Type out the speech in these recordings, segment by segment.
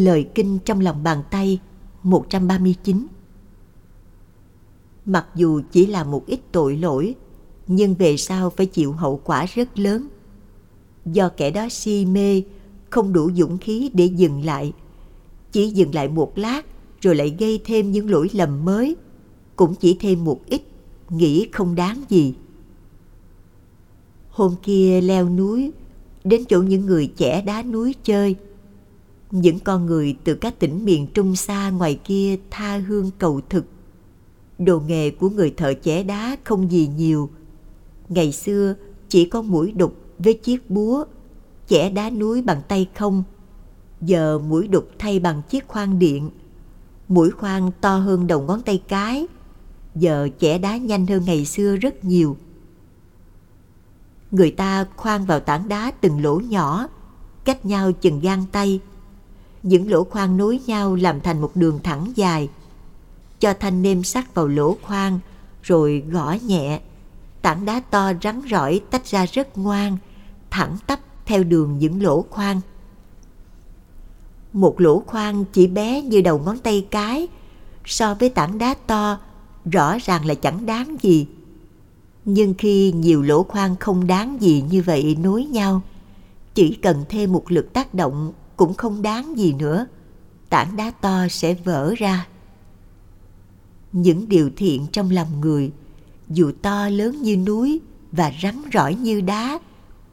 Lời kinh trong lòng bàn tay 139 Mặc dù chỉ là một ít tội lỗi, nhưng về sau phải chịu hậu quả rất lớn. Do kẻ đó si mê, không đủ dũng khí để dừng lại. Chỉ dừng lại một lát rồi lại gây thêm những lỗi lầm mới, cũng chỉ thêm một ít, nghĩ không đáng gì. Hôm kia leo núi, đến chỗ những người trẻ đá núi chơi. Những con người từ các tỉnh miền Trung xa ngoài kia tha hương cầu thực. Đồ nghề của người thợ chẻ đá không gì nhiều. Ngày xưa chỉ có mũi đục với chiếc búa, chẻ đá núi bằng tay không. Giờ mũi đục thay bằng chiếc khoan điện. Mũi khoan to hơn đầu ngón tay cái. Giờ chẻ đá nhanh hơn ngày xưa rất nhiều người ta khoan vào tảng đá từng lỗ nhỏ, cách nhau chừng gang tay. Những lỗ khoan nối nhau làm thành một đường thẳng dài. Cho thanh nêm sắt vào lỗ khoan, rồi gõ nhẹ. Tảng đá to rắn rỏi tách ra rất ngoan, thẳng tắp theo đường những lỗ khoan. Một lỗ khoan chỉ bé như đầu ngón tay cái, so với tảng đá to, rõ ràng là chẳng đáng gì nhưng khi nhiều lỗ khoan không đáng gì như vậy nối nhau, chỉ cần thêm một lực tác động cũng không đáng gì nữa, tảng đá to sẽ vỡ ra. Những điều thiện trong lòng người, dù to lớn như núi và rắn rỏi như đá,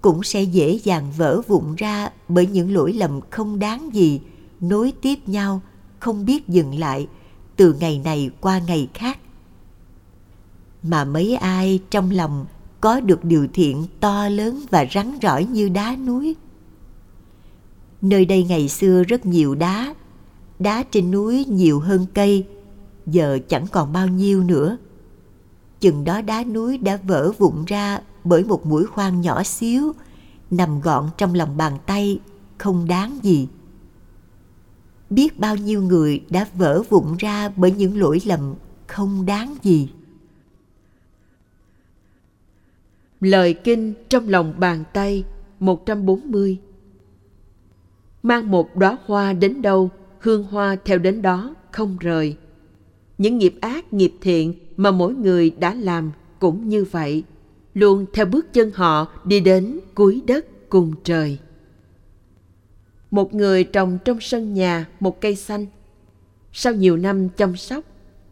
cũng sẽ dễ dàng vỡ vụn ra bởi những lỗi lầm không đáng gì nối tiếp nhau, không biết dừng lại từ ngày này qua ngày khác mà mấy ai trong lòng có được điều thiện to lớn và rắn rỏi như đá núi. Nơi đây ngày xưa rất nhiều đá, đá trên núi nhiều hơn cây, giờ chẳng còn bao nhiêu nữa. Chừng đó đá núi đã vỡ vụn ra bởi một mũi khoan nhỏ xíu, nằm gọn trong lòng bàn tay, không đáng gì. Biết bao nhiêu người đã vỡ vụn ra bởi những lỗi lầm không đáng gì. Lời kinh trong lòng bàn tay 140 Mang một đóa hoa đến đâu, hương hoa theo đến đó, không rời. Những nghiệp ác, nghiệp thiện mà mỗi người đã làm cũng như vậy, luôn theo bước chân họ đi đến cuối đất cùng trời. Một người trồng trong sân nhà một cây xanh. Sau nhiều năm chăm sóc,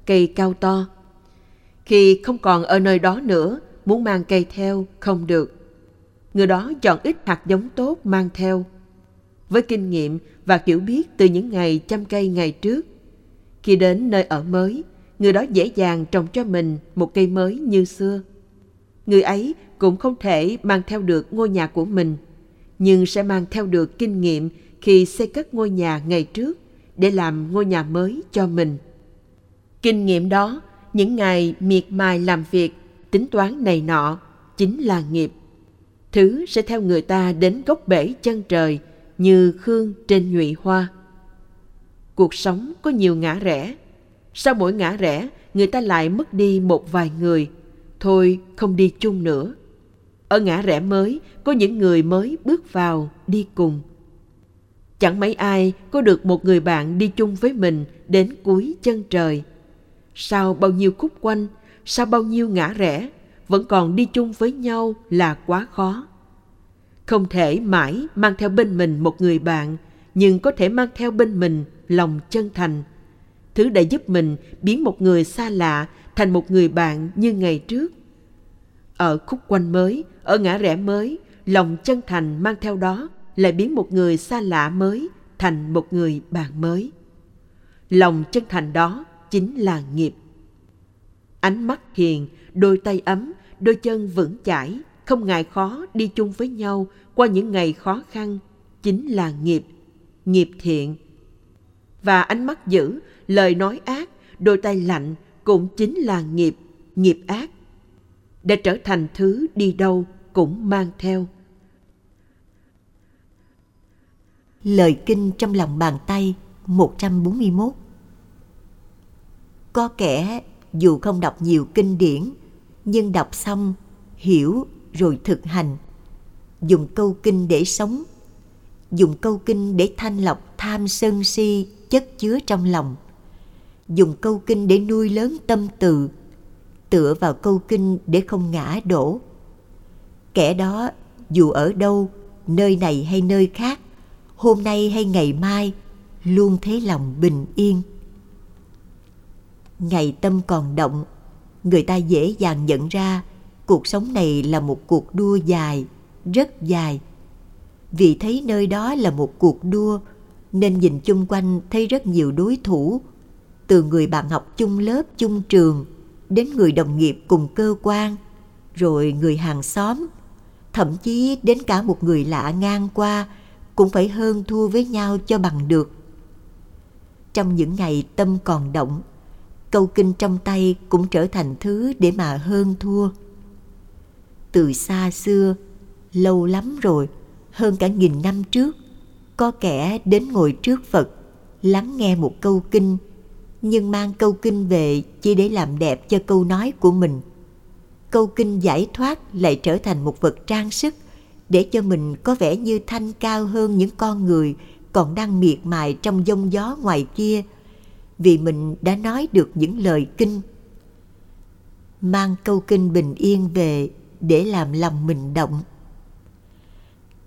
cây cao to. Khi không còn ở nơi đó nữa, muốn mang cây theo không được. Người đó chọn ít hạt giống tốt mang theo. Với kinh nghiệm và hiểu biết từ những ngày chăm cây ngày trước, khi đến nơi ở mới, người đó dễ dàng trồng cho mình một cây mới như xưa. Người ấy cũng không thể mang theo được ngôi nhà của mình, nhưng sẽ mang theo được kinh nghiệm khi xây cất ngôi nhà ngày trước để làm ngôi nhà mới cho mình. Kinh nghiệm đó, những ngày miệt mài làm việc tính toán này nọ chính là nghiệp thứ sẽ theo người ta đến gốc bể chân trời như khương trên nhụy hoa. Cuộc sống có nhiều ngã rẽ. Sau mỗi ngã rẽ, người ta lại mất đi một vài người. Thôi, không đi chung nữa. Ở ngã rẽ mới, có những người mới bước vào đi cùng. Chẳng mấy ai có được một người bạn đi chung với mình đến cuối chân trời. Sau bao nhiêu khúc quanh, sau bao nhiêu ngã rẽ, vẫn còn đi chung với nhau là quá khó không thể mãi mang theo bên mình một người bạn nhưng có thể mang theo bên mình lòng chân thành. Thứ đã giúp mình biến một người xa lạ thành một người bạn như ngày trước. Ở khúc quanh mới ở ngã rẽ mới lòng chân thành mang theo đó lại biến một người xa lạ mới thành một người bạn mới. Lòng chân thành đó chính là nghiệp. Ánh mắt hiền, đôi tay ấm, đôi chân vững chãi, không ngại khó đi chung với nhau qua những ngày khó khăn, chính là nghiệp, nghiệp thiện. Và ánh mắt dữ, lời nói ác, đôi tay lạnh cũng chính là nghiệp, nghiệp ác. Để trở thành thứ đi đâu cũng mang theo. Lời kinh trong lòng bàn tay 141 Có kẻ dù không đọc nhiều kinh điển nhưng đọc xong hiểu rồi thực hành. Dùng câu kinh để sống, dùng câu kinh để thanh lọc tham sân si chất chứa trong lòng. Dùng câu kinh để nuôi lớn tâm từ, tựa vào câu kinh để không ngã đổ. Kẻ đó, dù ở đâu, nơi này hay nơi khác, hôm nay hay ngày mai, luôn thấy lòng bình yên. Ngày tâm còn động, người ta dễ dàng nhận ra cuộc sống này là một cuộc đua dài, rất dài. Vì thấy nơi đó là một cuộc đua, nên nhìn chung quanh thấy rất nhiều đối thủ, từ người bạn học chung lớp, chung trường, đến người đồng nghiệp cùng cơ quan, rồi người hàng xóm. Thậm chí đến cả một người lạ ngang qua cũng phải hơn thua với nhau cho bằng được. Trong những ngày tâm còn động, câu kinh trong tay cũng trở thành thứ để mà hơn thua từ xa xưa, lâu lắm rồi, hơn cả nghìn năm trước, có kẻ đến ngồi trước phật, lắng nghe một câu kinh, nhưng mang câu kinh về chỉ để làm đẹp cho câu nói của mình. Câu kinh giải thoát lại trở thành một vật trang sức, để cho mình có vẻ như thanh cao hơn những con người còn đang miệt mài trong giông gió ngoài kia, vì mình đã nói được những lời kinh. Mang câu kinh bình yên về để làm lòng mình động.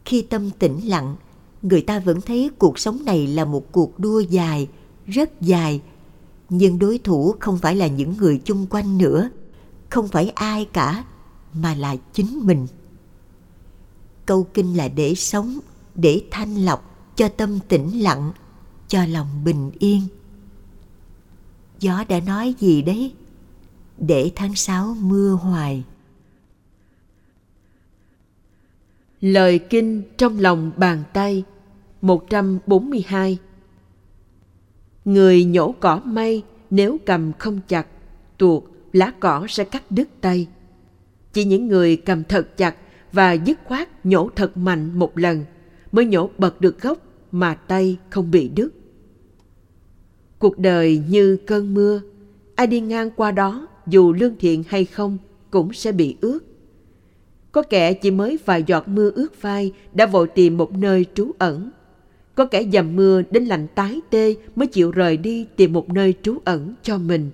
Khi tâm tĩnh lặng, người ta vẫn thấy cuộc sống này là một cuộc đua dài, rất dài. Nhưng đối thủ không phải là những người chung quanh nữa, không phải ai cả, mà là chính mình. Câu kinh là để sống, để thanh lọc cho tâm tĩnh lặng, cho lòng bình yên. Gió đã nói gì đấy? Để tháng sáu mưa hoài. Lời kinh trong lòng bàn tay 142 Người nhổ cỏ may nếu cầm không chặt, tuột, lá cỏ sẽ cắt đứt tay. Chỉ những người cầm thật chặt và dứt khoát nhổ thật mạnh một lần mới nhổ bật được gốc mà tay không bị đứt. Cuộc đời như cơn mưa, ai đi ngang qua đó dù lương thiện hay không cũng sẽ bị ướt. Có kẻ chỉ mới vài giọt mưa ướt vai đã vội tìm một nơi trú ẩn. Có kẻ dầm mưa đến lạnh tái tê mới chịu rời đi tìm một nơi trú ẩn cho mình.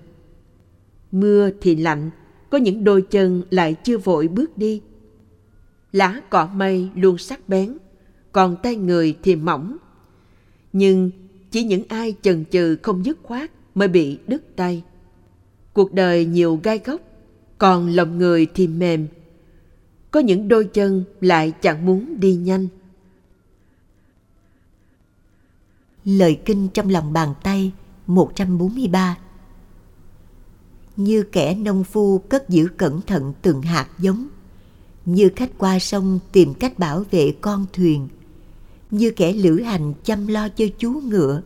Mưa thì lạnh, có những đôi chân lại chưa vội bước đi. Lá cỏ mây luôn sắc bén, còn tay người thì mỏng. Nhưng chỉ những ai chần chừ không dứt khoát mới bị đứt tay. Cuộc đời nhiều gai góc, còn lòng người thì mềm. Có những đôi chân lại chẳng muốn đi nhanh. Lời kinh trong lòng bàn tay 143 Như kẻ nông phu cất giữ cẩn thận từng hạt giống, như khách qua sông tìm cách bảo vệ con thuyền, như kẻ lữ hành chăm lo cho chú ngựa,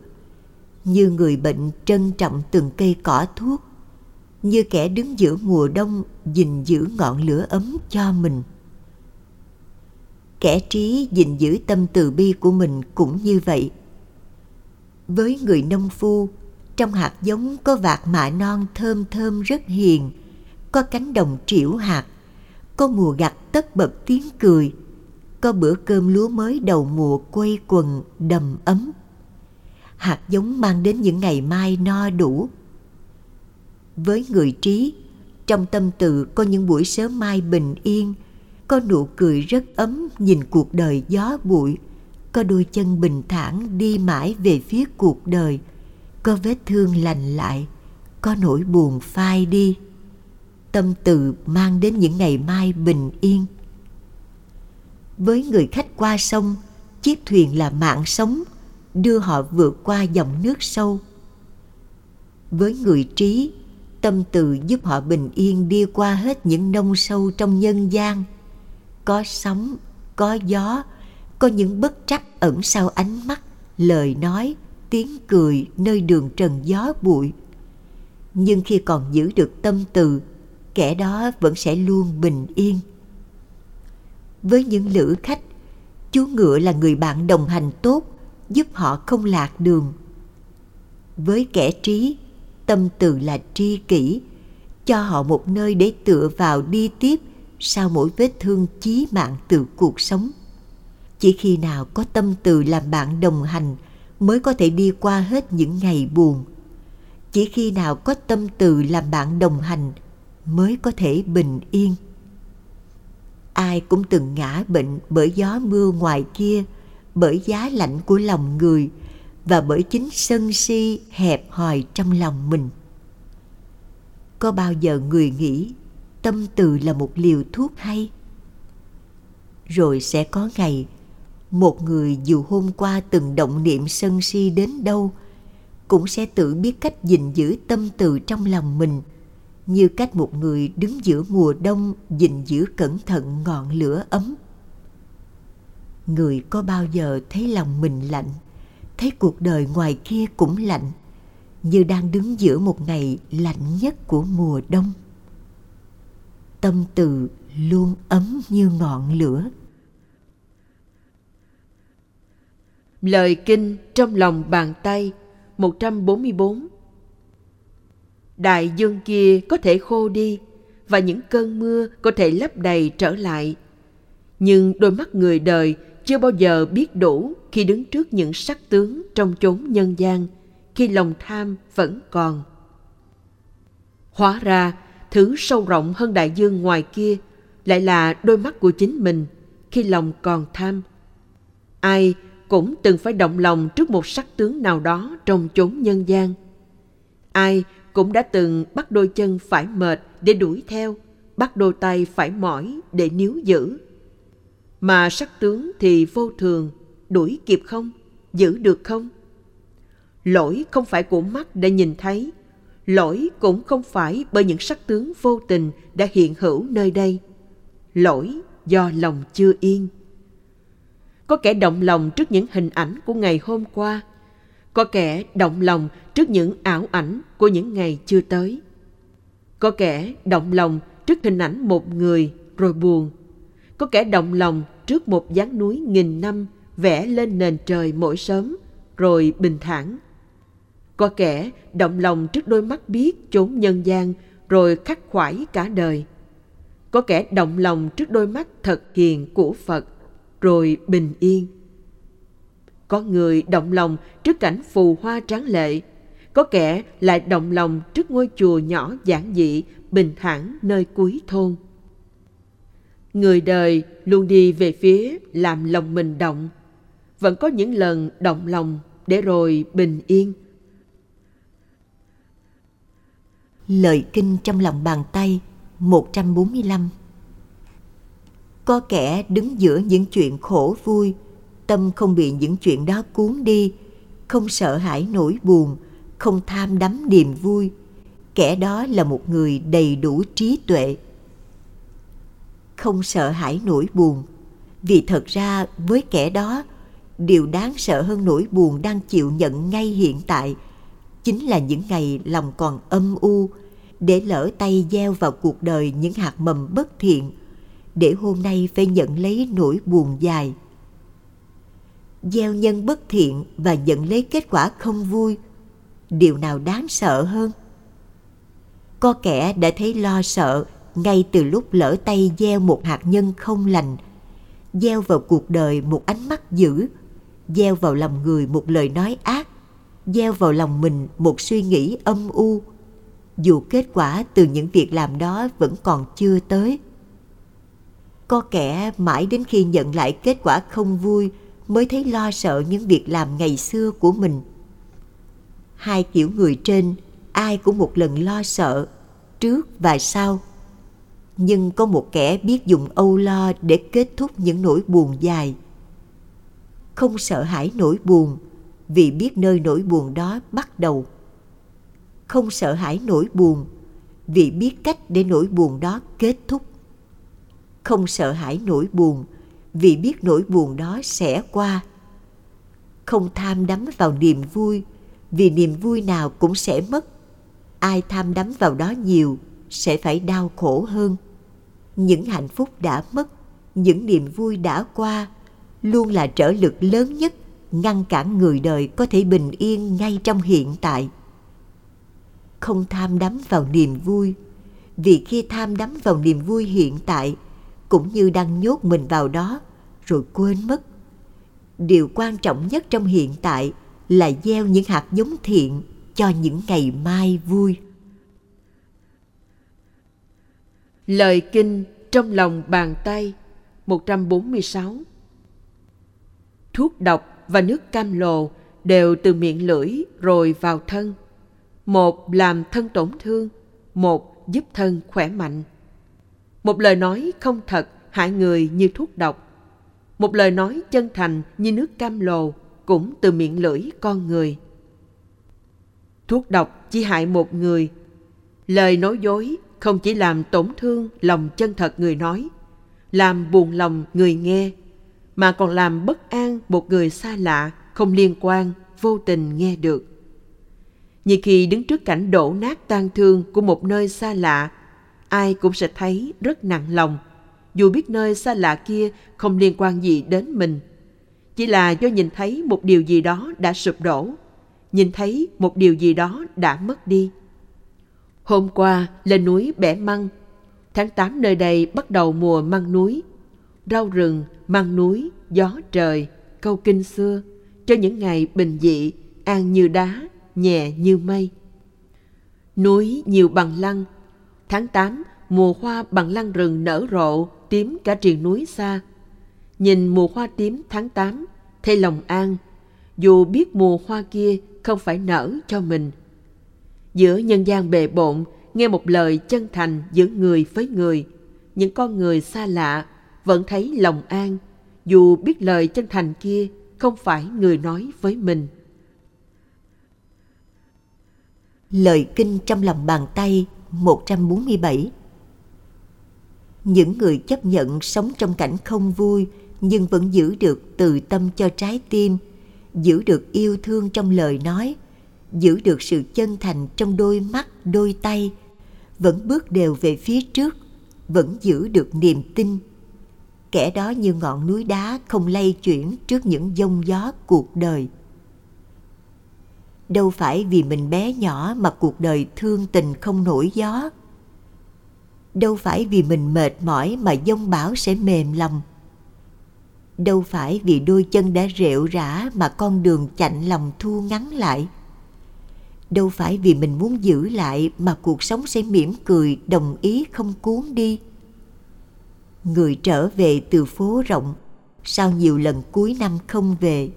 như người bệnh trân trọng từng cây cỏ thuốc, như kẻ đứng giữa mùa đông gìn giữ ngọn lửa ấm cho mình. Kẻ trí gìn giữ tâm từ bi của mình cũng như vậy. Với người nông phu, trong hạt giống có vạt mạ non thơm thơm rất hiền, có cánh đồng triểu hạt, có mùa gặt tất bật tiếng cười, có bữa cơm lúa mới đầu mùa quây quần đầm ấm. Hạt giống mang đến những ngày mai no đủ. Với người trí, trong tâm từ có những buổi sớm mai bình yên, có nụ cười rất ấm nhìn cuộc đời gió bụi, có đôi chân bình thản đi mãi về phía cuộc đời, có vết thương lành lại, có nỗi buồn phai đi. Tâm từ mang đến những ngày mai bình yên. Với người khách qua sông chiếc thuyền là mạng sống đưa họ vượt qua dòng nước sâu. Với người trí tâm từ giúp họ bình yên đi qua hết những nông sâu trong nhân gian có sóng, có gió, có những bất trắc ẩn sau ánh mắt, lời nói, tiếng cười nơi đường trần gió bụi. Nhưng khi còn giữ được tâm từ, kẻ đó vẫn sẽ luôn bình yên. Với những lữ khách, chú ngựa là người bạn đồng hành tốt, giúp họ không lạc đường. Với kẻ trí, tâm từ là tri kỷ, cho họ một nơi để tựa vào đi tiếp sau mỗi vết thương chí mạng từ cuộc sống, chỉ khi nào có tâm từ làm bạn đồng hành mới có thể đi qua hết những ngày buồn. Chỉ khi nào có tâm từ làm bạn đồng hành mới có thể bình yên. Ai cũng từng ngã bệnh bởi gió mưa ngoài kia, bởi giá lạnh của lòng người và bởi chính sân si hẹp hòi trong lòng mình. Có bao giờ người nghĩ tâm từ là một liều thuốc hay. Rồi sẽ có ngày, một người dù hôm qua từng động niệm sân si đến đâu, cũng sẽ tự biết cách gìn giữ tâm từ trong lòng mình, như cách một người đứng giữa mùa đông gìn giữ cẩn thận ngọn lửa ấm. Người có bao giờ thấy lòng mình lạnh, thấy cuộc đời ngoài kia cũng lạnh, như đang đứng giữa một ngày lạnh nhất của mùa đông? Tâm từ luôn ấm như ngọn lửa Lời kinh trong lòng bàn tay 144 Đại dương kia có thể khô đi và những cơn mưa có thể lấp đầy trở lại. Nhưng đôi mắt người đời chưa bao giờ biết đủ khi đứng trước những sắc tướng trong chốn nhân gian, khi lòng tham vẫn còn. Hóa ra, thứ sâu rộng hơn đại dương ngoài kia lại là đôi mắt của chính mình khi lòng còn tham. Ai cũng từng phải động lòng trước một sắc tướng nào đó trong chốn nhân gian. Ai cũng đã từng bắt đôi chân phải mệt để đuổi theo, bắt đôi tay phải mỏi để níu giữ. Mà sắc tướng thì vô thường, đuổi kịp không, giữ được không? Lỗi không phải của mắt để nhìn thấy, lỗi cũng không phải bởi những sắc tướng vô tình đã hiện hữu nơi đây. Lỗi do lòng chưa yên. Có kẻ động lòng trước những hình ảnh của ngày hôm qua. Có kẻ động lòng trước những ảo ảnh của những ngày chưa tới. Có kẻ động lòng trước hình ảnh một người rồi buồn. Có kẻ động lòng trước một dáng núi nghìn năm vẽ lên nền trời mỗi sớm rồi bình thản có kẻ động lòng trước đôi mắt biết chốn nhân gian rồi khắc khoải cả đời có kẻ động lòng trước đôi mắt thật hiền của phật rồi bình yên. Có người động lòng trước cảnh phù hoa tráng lệ, có kẻ lại động lòng trước ngôi chùa nhỏ giản dị, bình thản nơi cuối thôn. Người đời luôn đi về phía làm lòng mình động, vẫn có những lần động lòng để rồi bình yên. Lời kinh trong lòng bàn tay 145 có kẻ đứng giữa những chuyện khổ vui, tâm không bị những chuyện đó cuốn đi, không sợ hãi nỗi buồn, không tham đắm niềm vui. Kẻ đó là một người đầy đủ trí tuệ. Không sợ hãi nỗi buồn, vì thật ra với kẻ đó, điều đáng sợ hơn nỗi buồn đang chịu nhận ngay hiện tại chính là những ngày lòng còn âm u để lỡ tay gieo vào cuộc đời những hạt mầm bất thiện, để hôm nay phải nhận lấy nỗi buồn dài. Gieo nhân bất thiện và nhận lấy kết quả không vui, điều nào đáng sợ hơn? Có kẻ đã thấy lo sợ ngay từ lúc lỡ tay gieo một hạt nhân không lành, gieo vào cuộc đời một ánh mắt dữ, gieo vào lòng người một lời nói ác, gieo vào lòng mình một suy nghĩ âm u dù kết quả từ những việc làm đó vẫn còn chưa tới có kẻ mãi đến khi nhận lại kết quả không vui mới thấy lo sợ những việc làm ngày xưa của mình. Hai kiểu người trên, ai cũng một lần lo sợ, trước và sau. Nhưng có một kẻ biết dùng âu lo để kết thúc những nỗi buồn dài. Không sợ hãi nỗi buồn vì biết nơi nỗi buồn đó bắt đầu. Không sợ hãi nỗi buồn, vì biết cách để nỗi buồn đó kết thúc. Không sợ hãi nỗi buồn, vì biết nỗi buồn đó sẽ qua. Không tham đắm vào niềm vui, vì niềm vui nào cũng sẽ mất. Ai tham đắm vào đó nhiều sẽ phải đau khổ hơn. Những hạnh phúc đã mất, những niềm vui đã qua, luôn là trở lực lớn nhất, ngăn cản người đời có thể bình yên ngay trong hiện tại không tham đắm vào niềm vui vì khi tham đắm vào niềm vui hiện tại, cũng như đang nhốt mình vào đó, rồi quên mất điều quan trọng nhất trong hiện tại là gieo những hạt giống thiện cho những ngày mai vui. Lời kinh trong lòng bàn tay 146 Thuốc độc và nước cam lồ đều từ miệng lưỡi rồi vào thân. Một làm thân tổn thương, một giúp thân khỏe mạnh. Một lời nói không thật hại người như thuốc độc. Một lời nói chân thành như nước cam lồ cũng từ miệng lưỡi con người. Thuốc độc chỉ hại một người. Lời nói dối không chỉ làm tổn thương lòng chân thật người nói, làm buồn lòng người nghe, mà còn làm bất an một người xa lạ, không liên quan, vô tình nghe được. Như khi đứng trước cảnh đổ nát tan thương của một nơi xa lạ, ai cũng sẽ thấy rất nặng lòng, dù biết nơi xa lạ kia không liên quan gì đến mình. Chỉ là do nhìn thấy một điều gì đó đã sụp đổ, nhìn thấy một điều gì đó đã mất đi. Hôm qua lên núi bẻ măng, tháng 8 nơi đây bắt đầu mùa măng núi. Rau rừng, măng núi, gió trời, câu kinh xưa, cho những ngày bình dị, an như đá, nhẹ như mây. Núi nhiều bằng lăng, tháng 8 mùa hoa bằng lăng rừng nở rộ, tím cả triền núi xa. Nhìn mùa hoa tím tháng 8, thấy lòng an, dù biết mùa hoa kia không phải nở cho mình. Giữa nhân gian bề bộn, nghe một lời chân thành giữa người với người, những con người xa lạ vẫn thấy lòng an, dù biết lời chân thành kia không phải người nói với mình. Lời kinh trong lòng bàn tay 147 Những người chấp nhận sống trong cảnh không vui nhưng vẫn giữ được từ tâm cho trái tim, giữ được yêu thương trong lời nói, giữ được sự chân thành trong đôi mắt, đôi tay, vẫn bước đều về phía trước, vẫn giữ được niềm tin. Kẻ đó như ngọn núi đá không lay chuyển trước những giông gió cuộc đời. Đâu phải vì mình bé nhỏ mà cuộc đời thương tình không nổi gió. Đâu phải vì mình mệt mỏi mà dông bão sẽ mềm lòng. Đâu phải vì đôi chân đã rệu rã mà con đường chạnh lòng thu ngắn lại đâu phải vì mình muốn giữ lại mà cuộc sống sẽ mỉm cười, đồng ý không cuốn đi người trở về từ phố rộng, sau nhiều lần cuối năm không về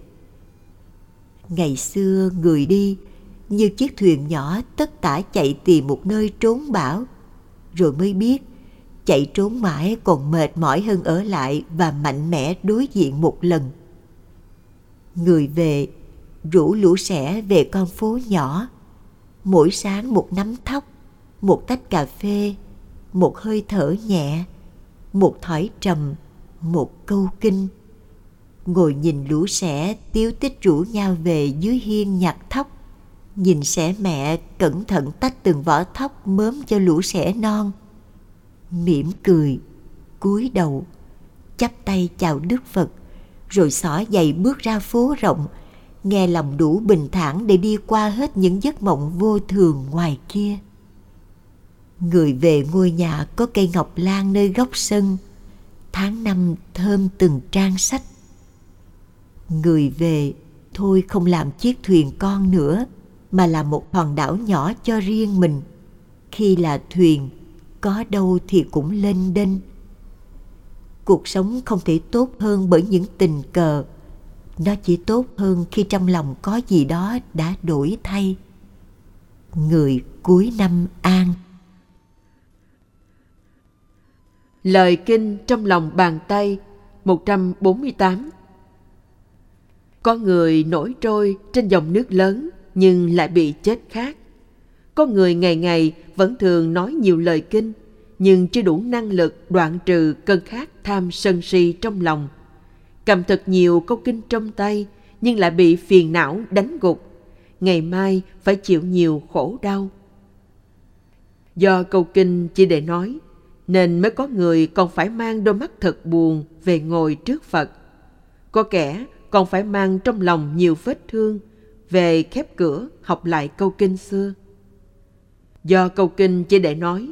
ngày xưa người đi như chiếc thuyền nhỏ tất tả chạy tìm một nơi trốn bão, rồi mới biết chạy trốn mãi còn mệt mỏi hơn ở lại và mạnh mẽ đối diện một lần. Người về, rủ lũ sẻ về con phố nhỏ. Mỗi sáng một nắm thóc một tách cà phê, một hơi thở nhẹ, một thỏi trầm, một câu kinh ngồi nhìn lũ sẻ tiếu tích rủ nhau về dưới hiên nhặt thóc. Nhìn sẻ mẹ cẩn thận tách từng vỏ thóc mớm cho lũ sẻ non. Mỉm cười, cúi đầu, chắp tay chào đức phật, rồi xỏ giày bước ra phố rộng, nghe lòng đủ bình thản để đi qua hết những giấc mộng vô thường ngoài kia. Người về ngôi nhà có cây ngọc lan nơi góc sân. Tháng năm thơm từng trang sách người về, thôi không làm chiếc thuyền con nữa, mà là một hòn đảo nhỏ cho riêng mình. Khi là thuyền, có đâu thì cũng lên đênh. Cuộc sống không thể tốt hơn bởi những tình cờ. Nó chỉ tốt hơn khi trong lòng có gì đó đã đổi thay. Người cuối năm an. Lời kinh trong lòng bàn tay 148 có người nổi trôi trên dòng nước lớn, nhưng lại bị chết khác. Có người ngày ngày vẫn thường nói nhiều lời kinh, nhưng chưa đủ năng lực đoạn trừ cơn khát tham sân si trong lòng – cầm thật nhiều câu kinh trong tay, nhưng lại bị phiền não đánh gục. Ngày mai phải chịu nhiều khổ đau. Do câu kinh chỉ để nói, nên mới có người còn phải mang đôi mắt thật buồn về ngồi trước phật. Có kẻ còn phải mang trong lòng nhiều vết thương về khép cửa học lại câu kinh xưa do câu kinh chỉ để nói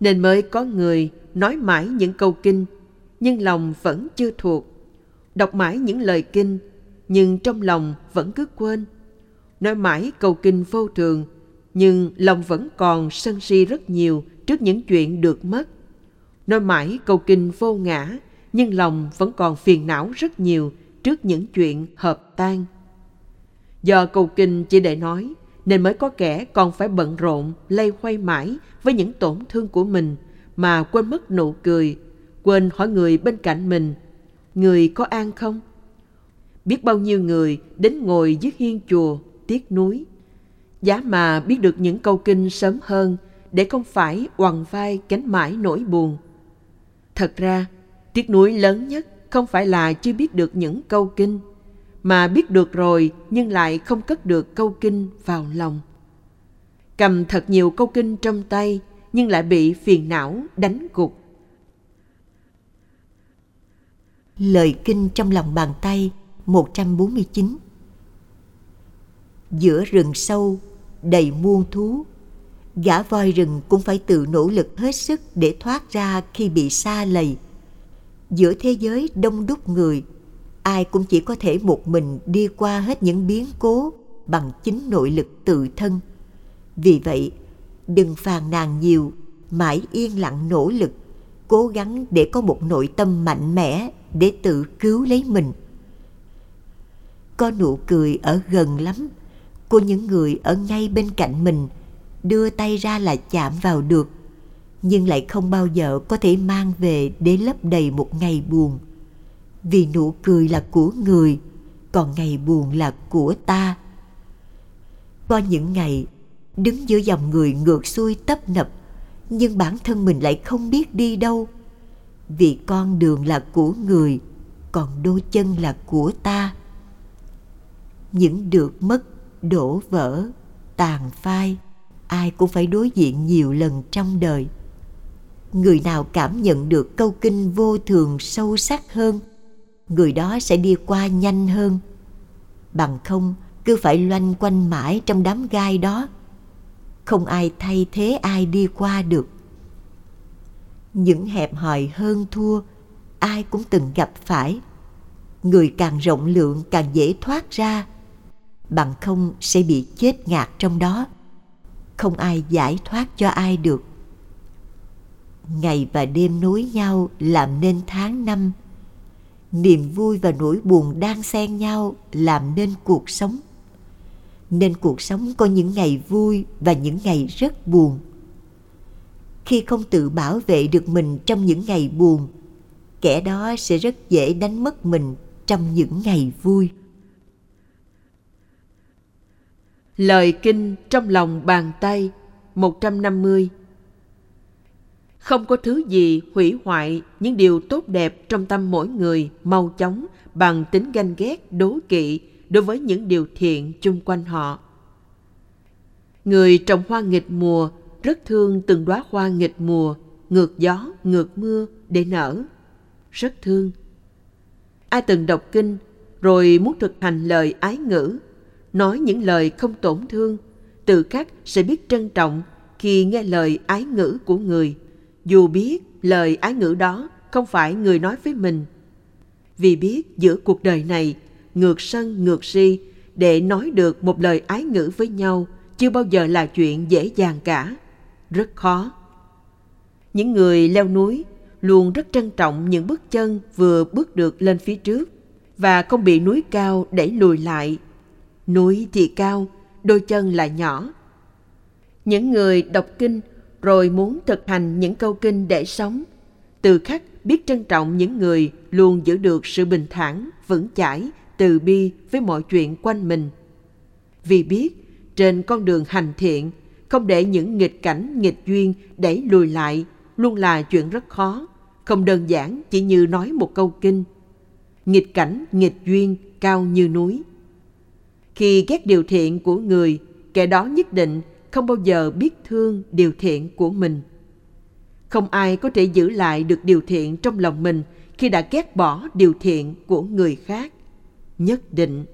nên mới có người nói mãi những câu kinh nhưng lòng vẫn chưa thuộc đọc mãi những lời kinh nhưng trong lòng vẫn cứ quên. Nói mãi câu kinh vô thường, nhưng lòng vẫn còn sân si rất nhiều trước những chuyện được mất. Nói mãi câu kinh vô ngã, nhưng lòng vẫn còn phiền não rất nhiều trước những chuyện hợp tan. Do cầu kinh chỉ để nói, nên mới có kẻ còn phải bận rộn, lây hoay mãi với những tổn thương của mình mà quên mất nụ cười, quên hỏi người bên cạnh mình, người có an không? Biết bao nhiêu người đến ngồi dưới hiên chùa, tiếc núi. Giá mà biết được những câu kinh sớm hơn để không phải quằn vai cánh mãi nỗi buồn. Thật ra, tiếc nuối lớn nhất không phải là chưa biết được những câu kinh, mà biết được rồi nhưng lại không cất được câu kinh vào lòng. Cầm thật nhiều câu kinh trong tay nhưng lại bị phiền não đánh gục. Lời kinh trong lòng bàn tay 149 Giữa rừng sâu, đầy muôn thú, gã voi rừng cũng phải tự nỗ lực hết sức để thoát ra khi bị xa lầy. Giữa thế giới đông đúc người, ai cũng chỉ có thể một mình đi qua hết những biến cố bằng chính nội lực tự thân. Vì vậy, đừng phàn nàn nhiều, mãi yên lặng nỗ lực, cố gắng để có một nội tâm mạnh mẽ để tự cứu lấy mình. Có nụ cười ở gần lắm, của những người ở ngay bên cạnh mình, đưa tay ra là chạm vào được, nhưng lại không bao giờ có thể mang về để lấp đầy một ngày buồn. Vì nụ cười là của người, còn ngày buồn là của ta. Có những ngày đứng giữa dòng người ngược xuôi tấp nập nhưng bản thân mình lại không biết đi đâu vì con đường là của người còn đôi chân là của ta những được mất đổ vỡ tàn phai ai cũng phải đối diện nhiều lần trong đời người nào cảm nhận được câu kinh vô thường sâu sắc hơn, người đó sẽ đi qua nhanh hơn. Bằng không, cứ phải loanh quanh mãi trong đám gai đó. Không ai thay thế ai đi qua được. Những hẹp hòi hơn thua, ai cũng từng gặp phải. Người càng rộng lượng càng dễ thoát ra. Bằng không sẽ bị chết ngạt trong đó. Không ai giải thoát cho ai được ngày và đêm nối nhau làm nên tháng năm. Niềm vui và nỗi buồn đang xen nhau làm nên cuộc sống. Nên cuộc sống có những ngày vui và những ngày rất buồn. Khi không tự bảo vệ được mình trong những ngày buồn, kẻ đó sẽ rất dễ đánh mất mình trong những ngày vui. Lời kinh trong lòng bàn tay 150 không có thứ gì hủy hoại những điều tốt đẹp trong tâm mỗi người mau chóng bằng tính ganh ghét đố kỵ đối với những điều thiện chung quanh họ. Người trồng hoa nghịch mùa rất thương từng đóa hoa nghịch mùa, ngược gió, ngược mưa để nở. Rất thương. Ai từng đọc kinh rồi muốn thực hành lời ái ngữ, nói những lời không tổn thương, tự khắc sẽ biết trân trọng khi nghe lời ái ngữ của người, dù biết lời ái ngữ đó không phải người nói với mình. Vì biết giữa cuộc đời này, ngược sân, ngược si, để nói được một lời ái ngữ với nhau chưa bao giờ là chuyện dễ dàng cả. Rất khó. Những người leo núi luôn rất trân trọng những bước chân vừa bước được lên phía trước và không bị núi cao đẩy lùi lại. Núi thì cao, đôi chân lại nhỏ. Những người đọc kinh rồi muốn thực hành những câu kinh để sống từ khắc biết trân trọng những người luôn giữ được sự bình thản vững chãi từ bi với mọi chuyện quanh mình. Vì biết trên con đường hành thiện, không để những nghịch cảnh nghịch duyên đẩy lùi lại luôn là chuyện rất khó, không đơn giản chỉ như nói một câu kinh. Nghịch cảnh nghịch duyên cao như núi. Khi ghét điều thiện của người, kẻ đó nhất định không bao giờ biết thương điều thiện của mình. Không ai có thể giữ lại được điều thiện trong lòng mình khi đã ghét bỏ điều thiện của người khác nhất định